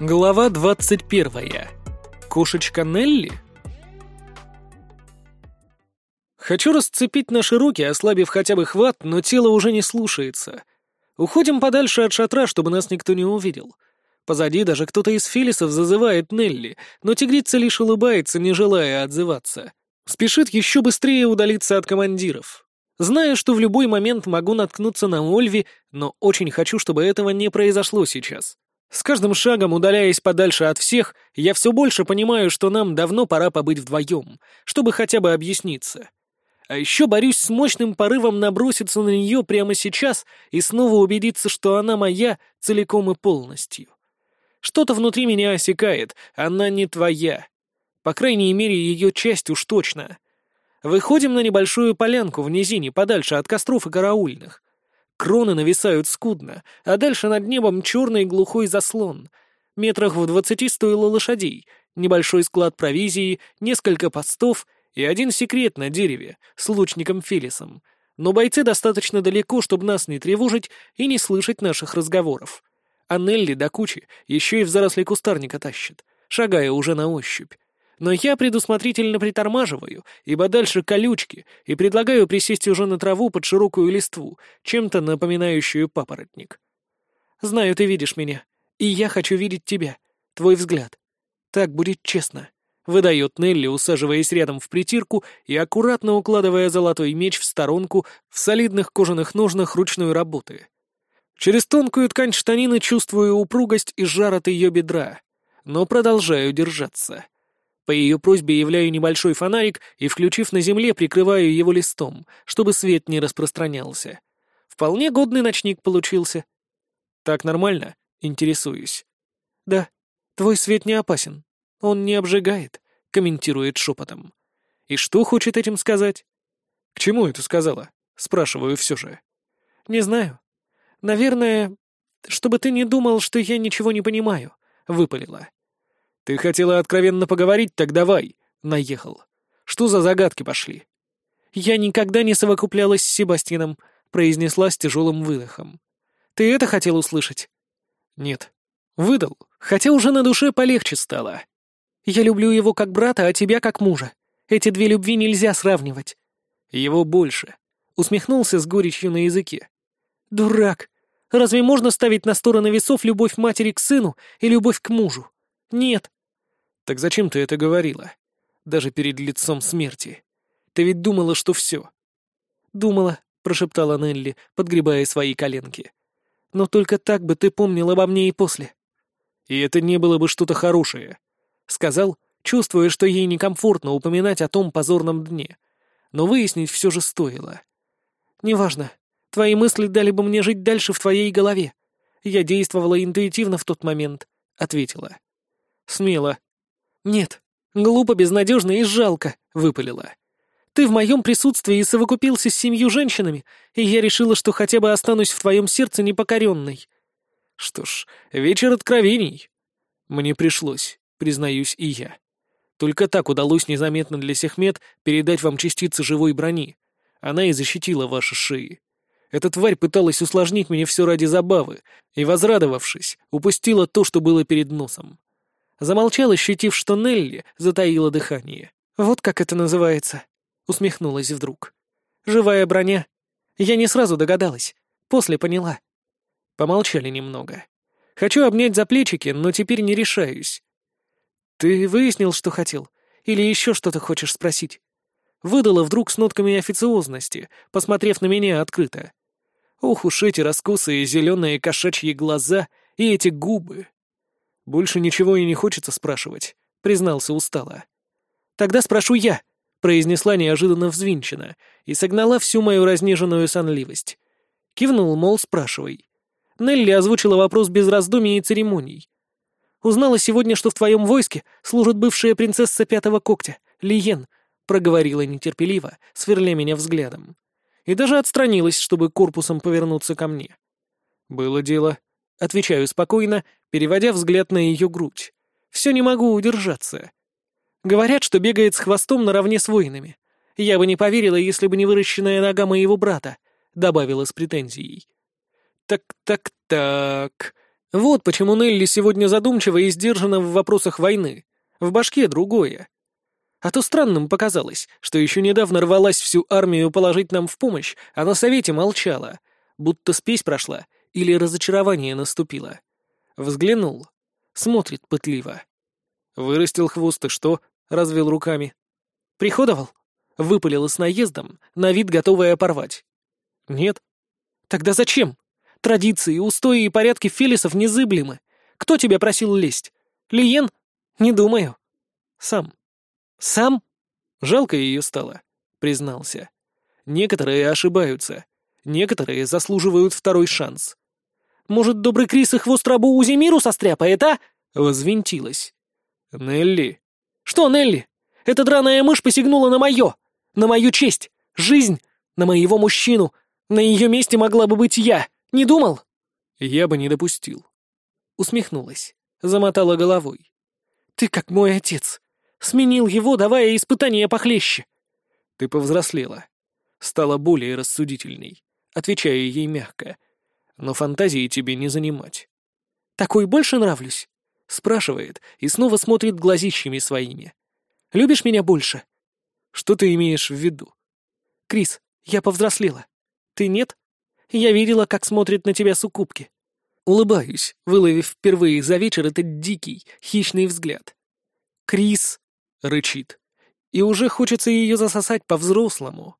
Глава 21. Кошечка Нелли? Хочу расцепить наши руки, ослабив хотя бы хват, но тело уже не слушается. Уходим подальше от шатра, чтобы нас никто не увидел. Позади даже кто-то из филисов зазывает Нелли, но тигрица лишь улыбается, не желая отзываться. Спешит еще быстрее удалиться от командиров. Знаю, что в любой момент могу наткнуться на Ольви, но очень хочу, чтобы этого не произошло сейчас. С каждым шагом, удаляясь подальше от всех, я все больше понимаю, что нам давно пора побыть вдвоем, чтобы хотя бы объясниться. А еще борюсь с мощным порывом наброситься на нее прямо сейчас и снова убедиться, что она моя целиком и полностью. Что-то внутри меня осекает, она не твоя. По крайней мере, ее часть уж точно. Выходим на небольшую полянку в низине, подальше от костров и караульных. Кроны нависают скудно, а дальше над небом черный глухой заслон. Метрах в двадцати стоило лошадей, небольшой склад провизии, несколько постов и один секрет на дереве с лучником Фелисом. Но бойцы достаточно далеко, чтобы нас не тревожить и не слышать наших разговоров. А Нелли до кучи еще и в заросли кустарника тащит, шагая уже на ощупь. Но я предусмотрительно притормаживаю, ибо дальше колючки, и предлагаю присесть уже на траву под широкую листву, чем-то напоминающую папоротник. Знаю, ты видишь меня, и я хочу видеть тебя, твой взгляд. Так будет честно. Выдает Нелли, усаживаясь рядом в притирку и аккуратно укладывая золотой меч в сторонку в солидных кожаных ножнах ручной работы. Через тонкую ткань штанины чувствую упругость и жар от ее бедра, но продолжаю держаться. По ее просьбе являю небольшой фонарик и, включив на земле, прикрываю его листом, чтобы свет не распространялся. Вполне годный ночник получился. Так нормально? Интересуюсь. Да, твой свет не опасен. Он не обжигает, комментирует шепотом. И что хочет этим сказать? К чему это сказала? Спрашиваю все же. Не знаю. Наверное, чтобы ты не думал, что я ничего не понимаю, выпалила. «Ты хотела откровенно поговорить, так давай!» — наехал. «Что за загадки пошли?» «Я никогда не совокуплялась с Себастьяном», — произнесла с тяжелым выдохом. «Ты это хотел услышать?» «Нет». «Выдал, хотя уже на душе полегче стало. Я люблю его как брата, а тебя как мужа. Эти две любви нельзя сравнивать». «Его больше», — усмехнулся с горечью на языке. «Дурак! Разве можно ставить на стороны весов любовь матери к сыну и любовь к мужу? Нет, «Так зачем ты это говорила? Даже перед лицом смерти. Ты ведь думала, что все». «Думала», — прошептала Нелли, подгребая свои коленки. «Но только так бы ты помнил обо мне и после». «И это не было бы что-то хорошее», — сказал, чувствуя, что ей некомфортно упоминать о том позорном дне. Но выяснить все же стоило. «Неважно. Твои мысли дали бы мне жить дальше в твоей голове. Я действовала интуитивно в тот момент», — ответила. «Смело. «Нет, глупо, безнадежно и жалко», — выпалила. «Ты в моем присутствии совокупился с семью женщинами, и я решила, что хотя бы останусь в твоем сердце непокоренной». «Что ж, вечер откровений». Мне пришлось, признаюсь и я. Только так удалось незаметно для Сехмет передать вам частицы живой брони. Она и защитила ваши шеи. Эта тварь пыталась усложнить мне все ради забавы, и, возрадовавшись, упустила то, что было перед носом. Замолчал, ощутив, что Нелли затаила дыхание. «Вот как это называется», — усмехнулась вдруг. «Живая броня. Я не сразу догадалась. После поняла». Помолчали немного. «Хочу обнять за плечики, но теперь не решаюсь». «Ты выяснил, что хотел? Или еще что-то хочешь спросить?» Выдала вдруг с нотками официозности, посмотрев на меня открыто. Ох уж эти раскосые зеленые кошачьи глаза и эти губы. «Больше ничего и не хочется спрашивать», — признался устало. «Тогда спрошу я», — произнесла неожиданно взвинченно и согнала всю мою разнеженную сонливость. Кивнул, мол, спрашивай. Нелли озвучила вопрос без раздумий и церемоний. «Узнала сегодня, что в твоем войске служит бывшая принцесса Пятого Когтя, Лиен», — проговорила нетерпеливо, сверля меня взглядом. И даже отстранилась, чтобы корпусом повернуться ко мне. «Было дело», Отвечаю спокойно, переводя взгляд на ее грудь. Все не могу удержаться. Говорят, что бегает с хвостом наравне с воинами. Я бы не поверила, если бы не выращенная нога моего брата, добавила с претензией. Так, так, так. Вот почему Нелли сегодня задумчива и сдержана в вопросах войны. В башке другое. А то странным показалось, что еще недавно рвалась всю армию положить нам в помощь, а на совете молчала, будто спесь прошла или разочарование наступило. Взглянул, смотрит пытливо. Вырастил хвост и что? Развел руками. Приходовал? Выпалила с наездом, на вид готовая порвать. Нет. Тогда зачем? Традиции, устои и порядки фелисов незыблемы. Кто тебя просил лезть? Лиен? Не думаю. Сам. Сам? Жалко ее стало, признался. Некоторые ошибаются. Некоторые заслуживают второй шанс. Может, добрый Крис и хвост рабу Узимиру состряпает, а? Возвинтилась. Нелли. Что, Нелли? Эта драная мышь посягнула на мое, на мою честь, жизнь, на моего мужчину. На ее месте могла бы быть я. Не думал? Я бы не допустил. Усмехнулась, замотала головой. Ты как мой отец. Сменил его, давая испытания похлеще. Ты повзрослела. Стала более рассудительней, отвечая ей мягко. Но фантазии тебе не занимать. Такой больше нравлюсь? Спрашивает и снова смотрит глазищами своими. Любишь меня больше? Что ты имеешь в виду? Крис, я повзрослела. Ты нет? Я видела, как смотрит на тебя суккубки. Улыбаюсь, выловив впервые за вечер этот дикий, хищный взгляд. «Крис!» — рычит. И уже хочется ее засосать по-взрослому.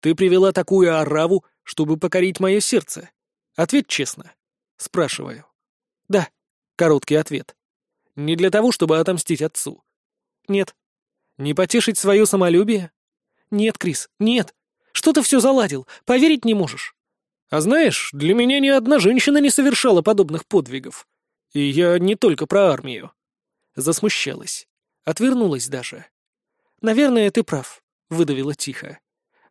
«Ты привела такую ораву, чтобы покорить мое сердце. Ответь честно». Спрашиваю. «Да», — короткий ответ. «Не для того, чтобы отомстить отцу». «Нет». Не потешить свое самолюбие? Нет, Крис, нет. Что ты все заладил? Поверить не можешь. А знаешь, для меня ни одна женщина не совершала подобных подвигов. И я не только про армию. Засмущалась. Отвернулась даже. Наверное, ты прав, выдавила тихо.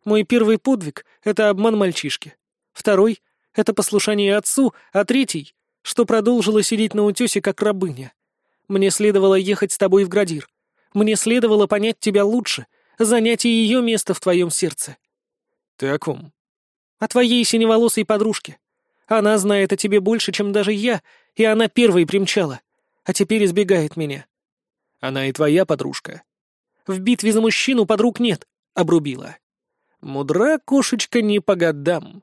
Мой первый подвиг — это обман мальчишки. Второй — это послушание отцу, а третий — что продолжила сидеть на утесе как рабыня. Мне следовало ехать с тобой в Градир, мне следовало понять тебя лучше, занять и ее место в твоем сердце. Ты о ком? О твоей синеволосой подружке. Она знает о тебе больше, чем даже я, и она первой примчала, а теперь избегает меня. Она и твоя подружка. В битве за мужчину подруг нет, — обрубила. Мудра кошечка не по годам.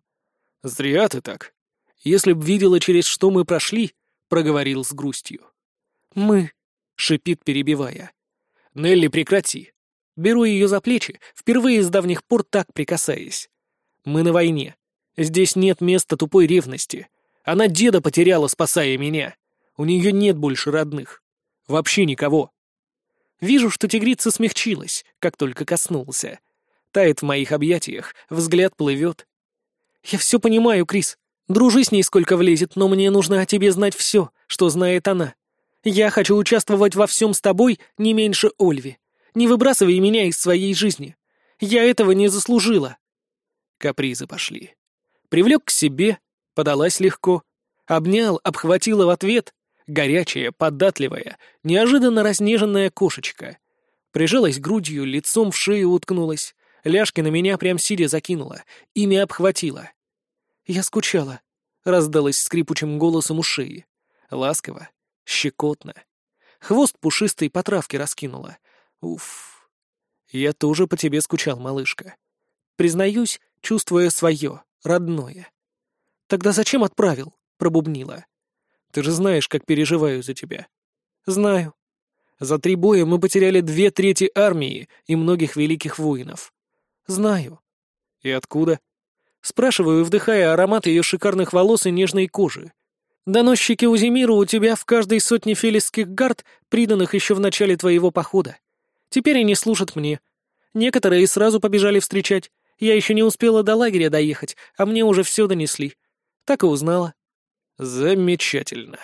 Зря ты так. Если б видела, через что мы прошли, — проговорил с грустью. Мы, — шипит, перебивая. «Нелли, прекрати!» Беру ее за плечи, впервые с давних пор так прикасаясь. «Мы на войне. Здесь нет места тупой ревности. Она деда потеряла, спасая меня. У нее нет больше родных. Вообще никого». Вижу, что тигрица смягчилась, как только коснулся. Тает в моих объятиях, взгляд плывет. «Я все понимаю, Крис. Дружи с ней сколько влезет, но мне нужно о тебе знать все, что знает она. Я хочу участвовать во всем с тобой не меньше Ольви. Не выбрасывай меня из своей жизни. Я этого не заслужила. Капризы пошли. Привлек к себе, подалась легко. Обнял, обхватила в ответ. Горячая, податливая, неожиданно разнеженная кошечка. Прижалась грудью, лицом в шею уткнулась. Ляжки на меня прям сидя закинула. Ими обхватила. «Я скучала», — раздалась скрипучим голосом у шеи. Ласково, Щекотно. Хвост пушистый по травке раскинула. Уф. Я тоже по тебе скучал, малышка. Признаюсь, чувствуя свое, родное. Тогда зачем отправил? Пробубнила. Ты же знаешь, как переживаю за тебя. Знаю. За три боя мы потеряли две трети армии и многих великих воинов. Знаю. И откуда? Спрашиваю, вдыхая аромат ее шикарных волос и нежной кожи. Доносчики Узимиру у тебя в каждой сотне фелисских гард, приданных еще в начале твоего похода. Теперь они служат мне. Некоторые сразу побежали встречать. Я еще не успела до лагеря доехать, а мне уже все донесли. Так и узнала. Замечательно.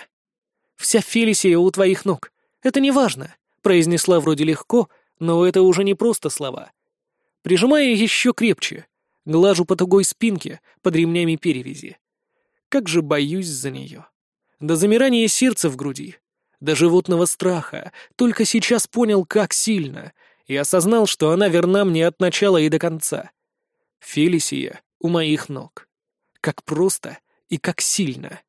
Вся Фелисия у твоих ног. Это не важно, произнесла вроде легко, но это уже не просто слова. Прижимаю еще крепче, глажу по тугой спинке под ремнями перевязи. Как же боюсь за нее до замирания сердца в груди, до животного страха, только сейчас понял, как сильно, и осознал, что она верна мне от начала и до конца. Фелисия у моих ног. Как просто и как сильно.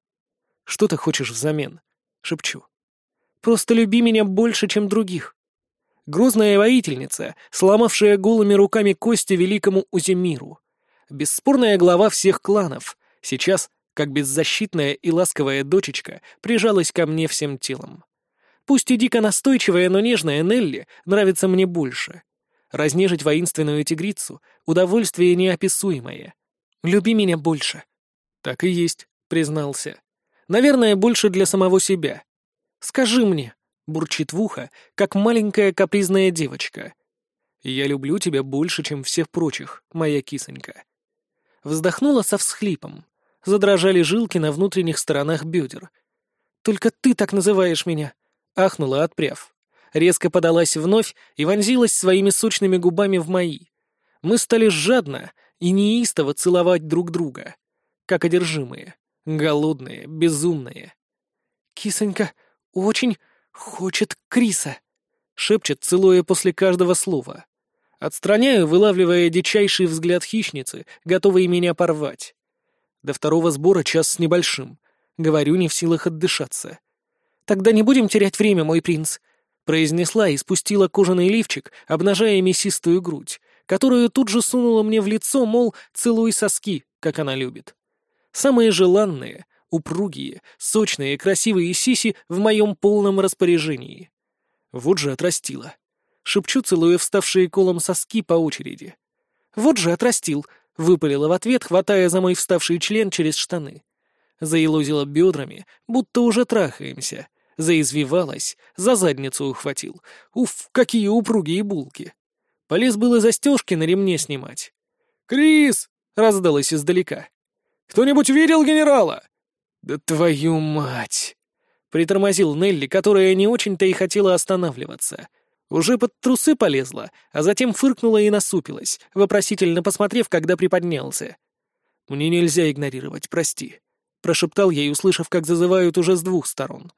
«Что ты хочешь взамен?» — шепчу. «Просто люби меня больше, чем других». Грозная воительница, сломавшая голыми руками кости великому Уземиру. Бесспорная глава всех кланов, сейчас, как беззащитная и ласковая дочечка, прижалась ко мне всем телом. Пусть и дико настойчивая, но нежная Нелли нравится мне больше. Разнежить воинственную тигрицу — удовольствие неописуемое. Люби меня больше. Так и есть, признался. Наверное, больше для самого себя. Скажи мне, бурчит в ухо, как маленькая капризная девочка. «Я люблю тебя больше, чем всех прочих, моя кисонька». Вздохнула со всхлипом. Задрожали жилки на внутренних сторонах бедер. «Только ты так называешь меня!» — ахнула, отпряв. Резко подалась вновь и вонзилась своими сочными губами в мои. Мы стали жадно и неистово целовать друг друга, как одержимые, голодные, безумные. «Кисонька, очень...» «Хочет Криса!» — шепчет, целуя после каждого слова. Отстраняю, вылавливая дичайший взгляд хищницы, готовой меня порвать. До второго сбора час с небольшим. Говорю, не в силах отдышаться. «Тогда не будем терять время, мой принц», — произнесла и спустила кожаный лифчик, обнажая мясистую грудь, которую тут же сунула мне в лицо, мол, целуй соски, как она любит. Самые желанные, упругие, сочные, красивые сиси в моем полном распоряжении. Вот же отрастила. Шепчу, целуя вставшие колом соски по очереди. Вот же отрастил, выпалила в ответ, хватая за мой вставший член через штаны. Заелозила бедрами, будто уже трахаемся. Заизвивалась, за задницу ухватил. Уф, какие упругие булки. Полез было застежки на ремне снимать. «Крис!» — раздалось издалека. «Кто-нибудь видел генерала?» «Да твою мать!» Притормозил Нелли, которая не очень-то и хотела останавливаться. Уже под трусы полезла, а затем фыркнула и насупилась, вопросительно посмотрев, когда приподнялся. «Мне нельзя игнорировать, прости», — прошептал ей, услышав, как зазывают уже с двух сторон.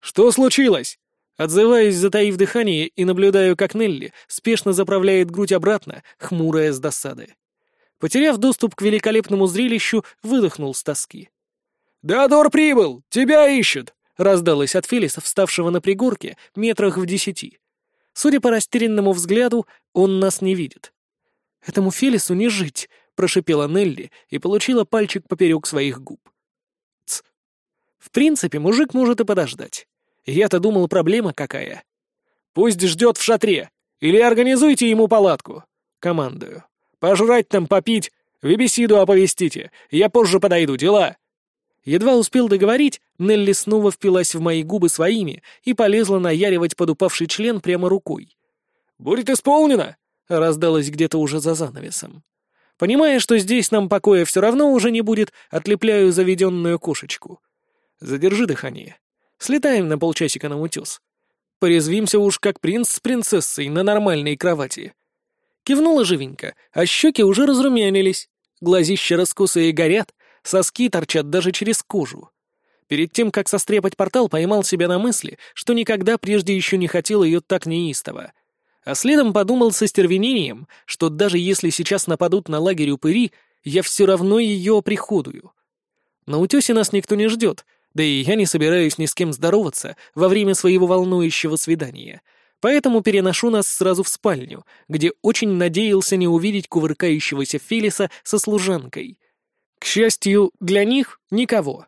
«Что случилось?» Отзываюсь, затаив дыхание, и наблюдаю, как Нелли спешно заправляет грудь обратно, хмурая с досады. Потеряв доступ к великолепному зрелищу, выдохнул с тоски. «Деодор прибыл! Тебя ищут!» — раздалось от Фелиса, вставшего на пригорке, метрах в десяти. Судя по растерянному взгляду, он нас не видит. «Этому Фелису не жить!» — прошипела Нелли и получила пальчик поперек своих губ. Ц. В принципе, мужик может и подождать. Я-то думал, проблема какая. «Пусть ждет в шатре! Или организуйте ему палатку!» — командую. «Пожрать там, попить, вебесиду оповестите, я позже подойду, дела!» Едва успел договорить, Нелли снова впилась в мои губы своими и полезла наяривать под упавший член прямо рукой. «Будет исполнено!» — раздалось где-то уже за занавесом. Понимая, что здесь нам покоя все равно уже не будет, отлепляю заведенную кошечку. Задержи дыхание. Слетаем на полчасика на утес. Порезвимся уж как принц с принцессой на нормальной кровати. Кивнула живенько, а щеки уже разрумянились. Глазища раскосые горят, Соски торчат даже через кожу. Перед тем, как сострепать портал, поймал себя на мысли, что никогда прежде еще не хотел ее так неистово. А следом подумал со стервенением, что даже если сейчас нападут на лагерь упыри, я все равно ее приходую. На утесе нас никто не ждет, да и я не собираюсь ни с кем здороваться во время своего волнующего свидания, поэтому переношу нас сразу в спальню, где очень надеялся не увидеть кувыркающегося Фелиса со служанкой, к счастью, для них — никого.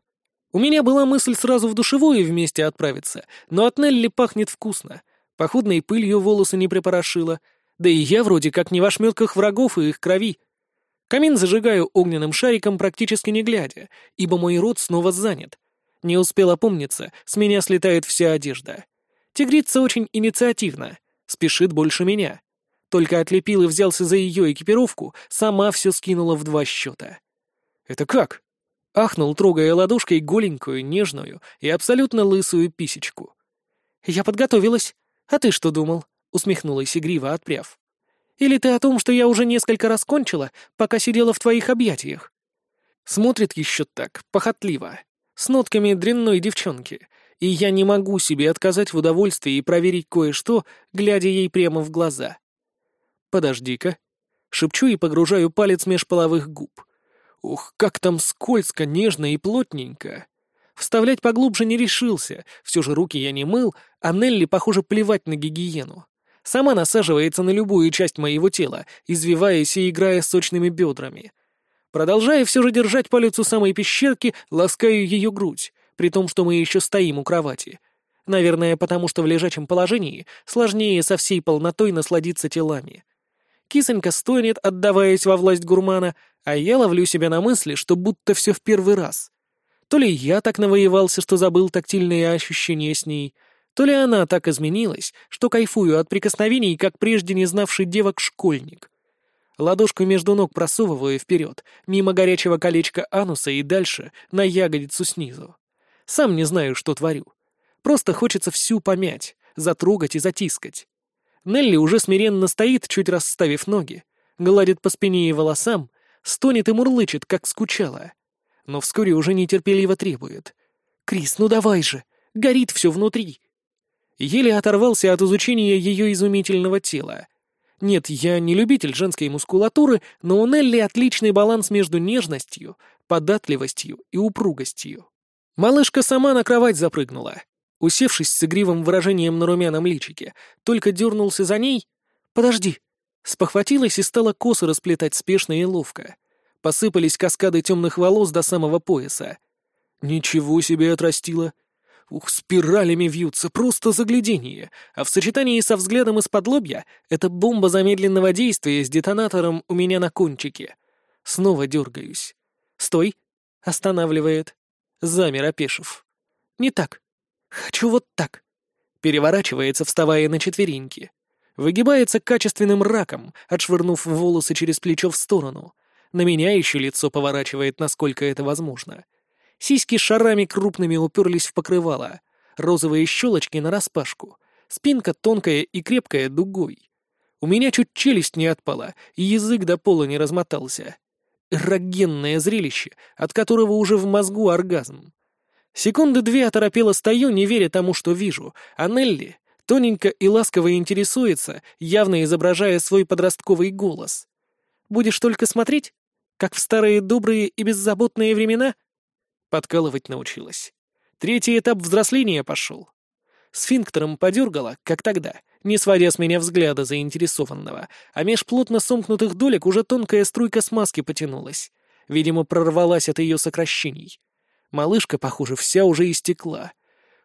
У меня была мысль сразу в душевую вместе отправиться, но от Нелли пахнет вкусно. Походной пылью волосы не припорошила. Да и я вроде как не в ошметках врагов и их крови. Камин зажигаю огненным шариком практически не глядя, ибо мой рот снова занят. Не успел опомниться, с меня слетает вся одежда. Тигрица очень инициативна, спешит больше меня. Только отлепил и взялся за ее экипировку, сама все скинула в два счета. «Это как?» Ахнул, трогая ладошкой голенькую, нежную и абсолютно лысую писечку. «Я подготовилась. А ты что думал?» — усмехнулась игриво, отпряв. «Или ты о том, что я уже несколько раз кончила, пока сидела в твоих объятиях?» Смотрит еще так, похотливо, с нотками дрянной девчонки, и я не могу себе отказать в удовольствии и проверить кое-что, глядя ей прямо в глаза. «Подожди-ка». Шепчу и погружаю палец меж половых губ. Ух, как там скользко, нежно и плотненько. Вставлять поглубже не решился, все же руки я не мыл, а Нелли, похоже, плевать на гигиену. Сама насаживается на любую часть моего тела, извиваясь и играя сочными бедрами. Продолжая все же держать палец у самой пещерки, ласкаю ее грудь, при том, что мы еще стоим у кровати. Наверное, потому что в лежачем положении сложнее со всей полнотой насладиться телами. Кисонька стонет, отдаваясь во власть гурмана, а я ловлю себя на мысли, что будто все в первый раз. То ли я так навоевался, что забыл тактильные ощущения с ней, то ли она так изменилась, что кайфую от прикосновений, как прежде не знавший девок школьник. Ладошку между ног просовываю вперед, мимо горячего колечка ануса и дальше, на ягодицу снизу. Сам не знаю, что творю. Просто хочется всю помять, затрогать и затискать. Нелли уже смиренно стоит, чуть расставив ноги, гладит по спине и волосам, стонет и мурлычет, как скучала. Но вскоре уже нетерпеливо требует. «Крис, ну давай же! Горит все внутри!» Еле оторвался от изучения ее изумительного тела. Нет, я не любитель женской мускулатуры, но у Нелли отличный баланс между нежностью, податливостью и упругостью. Малышка сама на кровать запрыгнула. Усевшись с игривым выражением на румяном личике, только дернулся за ней. «Подожди!» Спохватилась и стала косы расплетать спешно и ловко. Посыпались каскады темных волос до самого пояса. «Ничего себе отрастила!» Ух, спиралями вьются, просто заглядение. А в сочетании со взглядом из-под лобья — это бомба замедленного действия с детонатором у меня на кончике. Снова дергаюсь. «Стой!» — останавливает. Замер, опешив. «Не так. Хочу вот так». Переворачивается, вставая на четвереньки. Выгибается качественным раком, отшвырнув волосы через плечо в сторону. На меня еще лицо поворачивает, насколько это возможно. Сиськи шарами крупными уперлись в покрывало. Розовые щелочки нараспашку. Спинка тонкая и крепкая дугой. У меня чуть челюсть не отпала, и язык до пола не размотался. Эрогенное зрелище, от которого уже в мозгу оргазм. Секунды две оторопело стою, не веря тому, что вижу, а Нелли тоненько и ласково интересуется, явно изображая свой подростковый голос. «Будешь только смотреть? Как в старые добрые и беззаботные времена?» Подкалывать научилась. Третий этап взросления пошел. Сфинктером подергала, как тогда, не сводя с меня взгляда заинтересованного, а меж плотно сомкнутых долек уже тонкая струйка смазки потянулась. Видимо, прорвалась от ее сокращений. Малышка, похоже, вся уже истекла.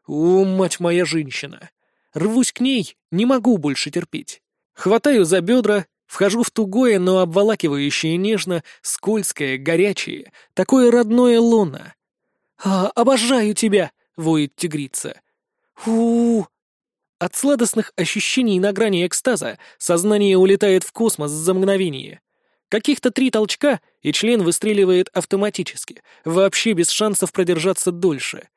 О, мать моя женщина! Рвусь к ней, не могу больше терпеть. Хватаю за бедра, Вхожу в тугое, но обволакивающее нежно, скользкое, горячее, такое родное лоно. «А, обожаю тебя!» — воет тигрица. у, От сладостных ощущений на грани экстаза сознание улетает в космос за мгновение. Каких-то три толчка, и член выстреливает автоматически, вообще без шансов продержаться дольше.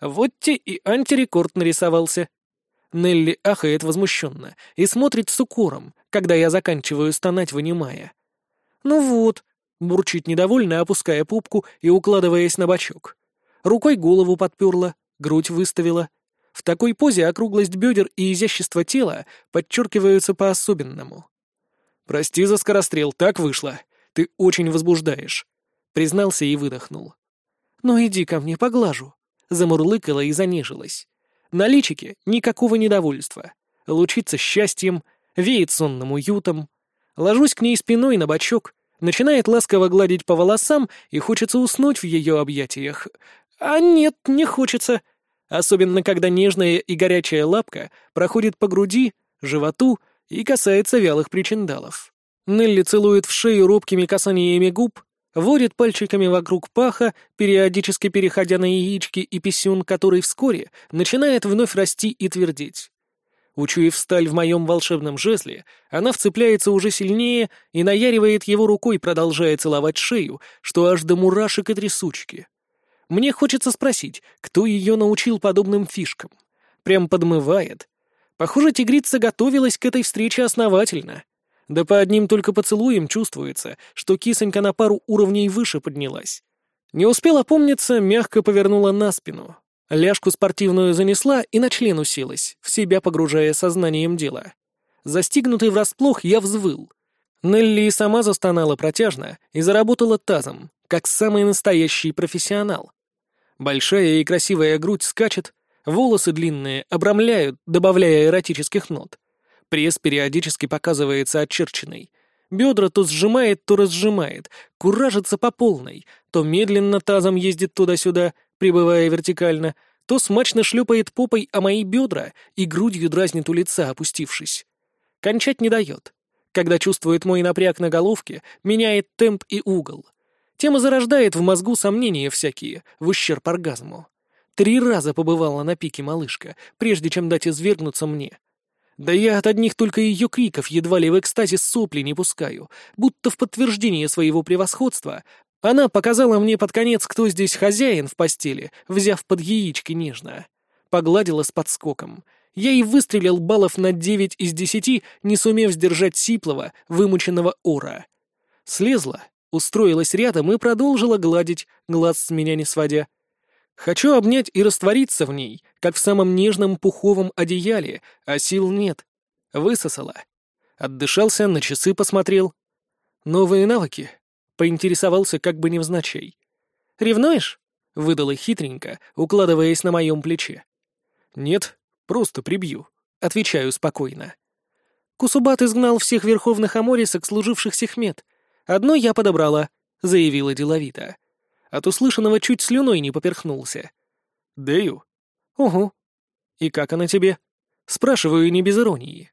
Вот те и антирекорд нарисовался. Нелли ахает возмущенно и смотрит с укором, когда я заканчиваю стонать, вынимая. «Ну вот», — бурчит недовольно, опуская пупку и укладываясь на бочок. Рукой голову подперла, грудь выставила. В такой позе округлость бедер и изящество тела подчеркиваются по-особенному. «Прости за скорострел, так вышло. Ты очень возбуждаешь», — признался и выдохнул. «Ну иди ко мне, поглажу», — замурлыкала и занежилась. На личике никакого недовольства. Лучится счастьем, веет сонным уютом. Ложусь к ней спиной на бочок, начинает ласково гладить по волосам, и хочется уснуть в ее объятиях, а нет, не хочется. Особенно, когда нежная и горячая лапка проходит по груди, животу и касается вялых причиндалов. Нелли целует в шею робкими касаниями губ, водит пальчиками вокруг паха, периодически переходя на яички и писюн, который вскоре начинает вновь расти и твердеть. Учуяв сталь в моем волшебном жезле, она вцепляется уже сильнее и наяривает его рукой, продолжая целовать шею, что аж до мурашек и трясучки. Мне хочется спросить, кто ее научил подобным фишкам. Прям подмывает. Похоже, тигрица готовилась к этой встрече основательно. Да по одним только поцелуям чувствуется, что кисонька на пару уровней выше поднялась. Не успела помниться, мягко повернула на спину. Ляжку спортивную занесла и на член уселась, в себя погружая сознанием дела. Застигнутый врасплох, я взвыл. Нелли сама застонала протяжно и заработала тазом, как самый настоящий профессионал. Большая и красивая грудь скачет, волосы длинные обрамляют, добавляя эротических нот. Пресс периодически показывается очерченный. Бедра то сжимает, то разжимает, куражится по полной, то медленно тазом ездит туда-сюда, пребывая вертикально, то смачно шлепает попой о мои бедра и грудью дразнит у лица, опустившись. Кончать не дает. Когда чувствует мой напряг на головке, меняет темп и угол. Тема зарождает в мозгу сомнения всякие, в ущерб оргазму. Три раза побывала на пике малышка, прежде чем дать извергнуться мне. Да я от одних только ее криков едва ли в экстазе сопли не пускаю, будто в подтверждение своего превосходства она показала мне под конец, кто здесь хозяин в постели, взяв под яички нежно. Погладила с подскоком. Я и выстрелил баллов на девять из десяти, не сумев сдержать сиплого, вымученного ора. Слезла, устроилась рядом и продолжила гладить, глаз с меня не сводя. Хочу обнять и раствориться в ней, как в самом нежном пуховом одеяле, а сил нет. Высосала. Отдышался, на часы посмотрел. Новые навыки. Поинтересовался как бы невзначай. «Ревнуешь?» — выдала хитренько, укладываясь на моем плече. «Нет, просто прибью», — отвечаю спокойно. Кусубат изгнал всех верховных аморисок, служивших Сехмет. Одно я подобрала, — заявила деловито. От услышанного чуть слюной не поперхнулся. «Дэю?» «Угу». «И как она тебе?» Спрашиваю не без иронии.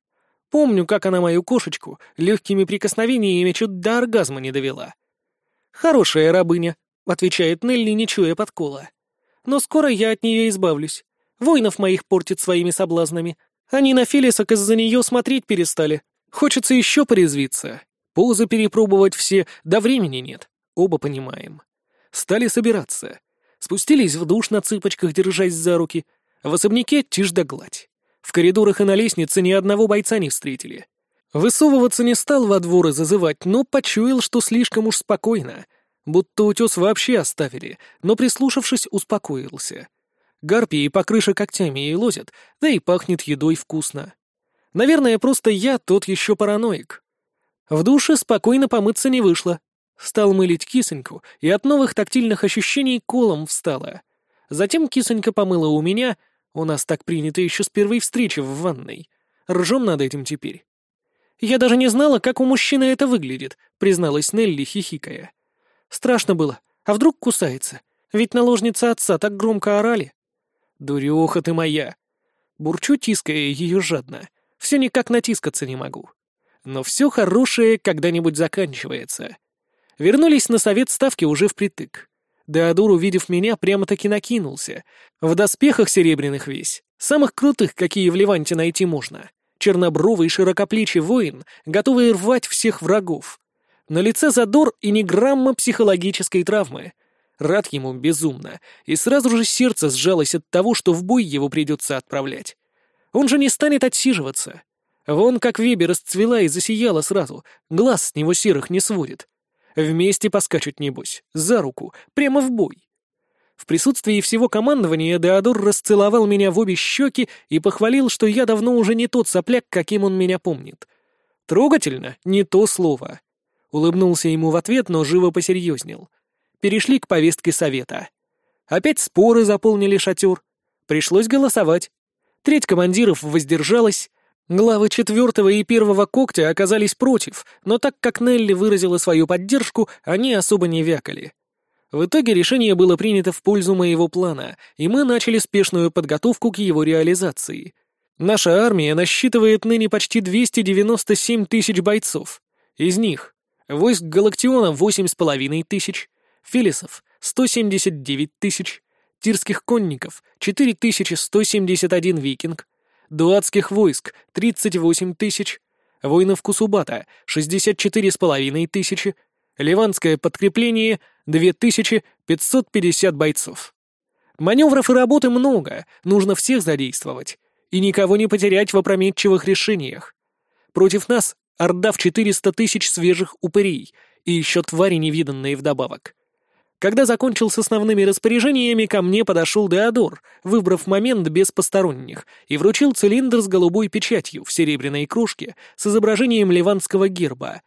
Помню, как она мою кошечку легкими прикосновениями чуть до оргазма не довела. «Хорошая рабыня», — отвечает Нелли, не чуя подкола. «Но скоро я от нее избавлюсь. Воинов моих портит своими соблазнами. Они на Фелисок из-за нее смотреть перестали. Хочется еще порезвиться. Позы перепробовать все, да времени нет. Оба понимаем. Стали собираться. Спустились в душ на цыпочках, держась за руки. В особняке тишь да гладь. В коридорах и на лестнице ни одного бойца не встретили. Высовываться не стал во двор и зазывать, но почуял, что слишком уж спокойно. Будто утес вообще оставили, но, прислушавшись, успокоился. Гарпии по крыше когтями и лозят, да и пахнет едой вкусно. Наверное, просто я тот еще параноик. В душе спокойно помыться не вышло. Стал мылить кисоньку, и от новых тактильных ощущений колом встала. Затем кисонька помыла у меня, у нас так принято еще с первой встречи в ванной. Ржем над этим теперь. «Я даже не знала, как у мужчины это выглядит», — призналась Нелли, хихикая. «Страшно было. А вдруг кусается? Ведь наложницы отца так громко орали». «Дуреха ты моя!» Бурчу, тиская ее жадно. Все никак натискаться не могу. Но все хорошее когда-нибудь заканчивается. Вернулись на совет ставки уже впритык. Деодор, увидев меня, прямо-таки накинулся. В доспехах серебряных весь. Самых крутых, какие в Ливанте найти можно чернобровый широкоплечий воин, готовый рвать всех врагов. На лице задор и ни грамма психологической травмы. Рад ему безумно, и сразу же сердце сжалось от того, что в бой его придется отправлять. Он же не станет отсиживаться. Вон как Вебе расцвела и засияла сразу, глаз с него серых не сводит. Вместе поскачут, небось, за руку, прямо в бой. В присутствии всего командования Деодор расцеловал меня в обе щеки и похвалил, что я давно уже не тот сопляк, каким он меня помнит. Трогательно — не то слово. Улыбнулся ему в ответ, но живо посерьезнел. Перешли к повестке совета. Опять споры заполнили шатер. Пришлось голосовать. Треть командиров воздержалась. Главы четвертого и первого когтя оказались против, но так как Нелли выразила свою поддержку, они особо не вякали. В итоге решение было принято в пользу моего плана, и мы начали спешную подготовку к его реализации. Наша армия насчитывает ныне почти 297 тысяч бойцов. Из них войск Галактиона 8,5 тысяч, Филисов — 179 тысяч, тирских конников — 4171 викинг, дуатских войск — 38 тысяч, воинов Кусубата — 64,5 тысячи, ливанское подкрепление — 2550 бойцов. Маневров и работы много, нужно всех задействовать. И никого не потерять в опрометчивых решениях. Против нас орда в 400 тысяч свежих упырей и еще твари невиданные вдобавок. Когда закончил с основными распоряжениями, ко мне подошел Деодор, выбрав момент без посторонних, и вручил цилиндр с голубой печатью в серебряной кружке с изображением ливанского герба.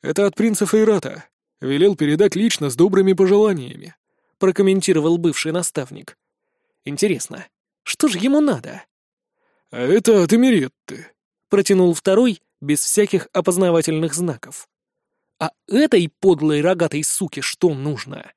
«Это от принца Фейрата. Велел передать лично с добрыми пожеланиями. прокомментировал бывший наставник. Интересно, что же ему надо? «А это от Эмиретты», — протянул второй, без всяких опознавательных знаков. А этой подлой рогатой суке что нужно?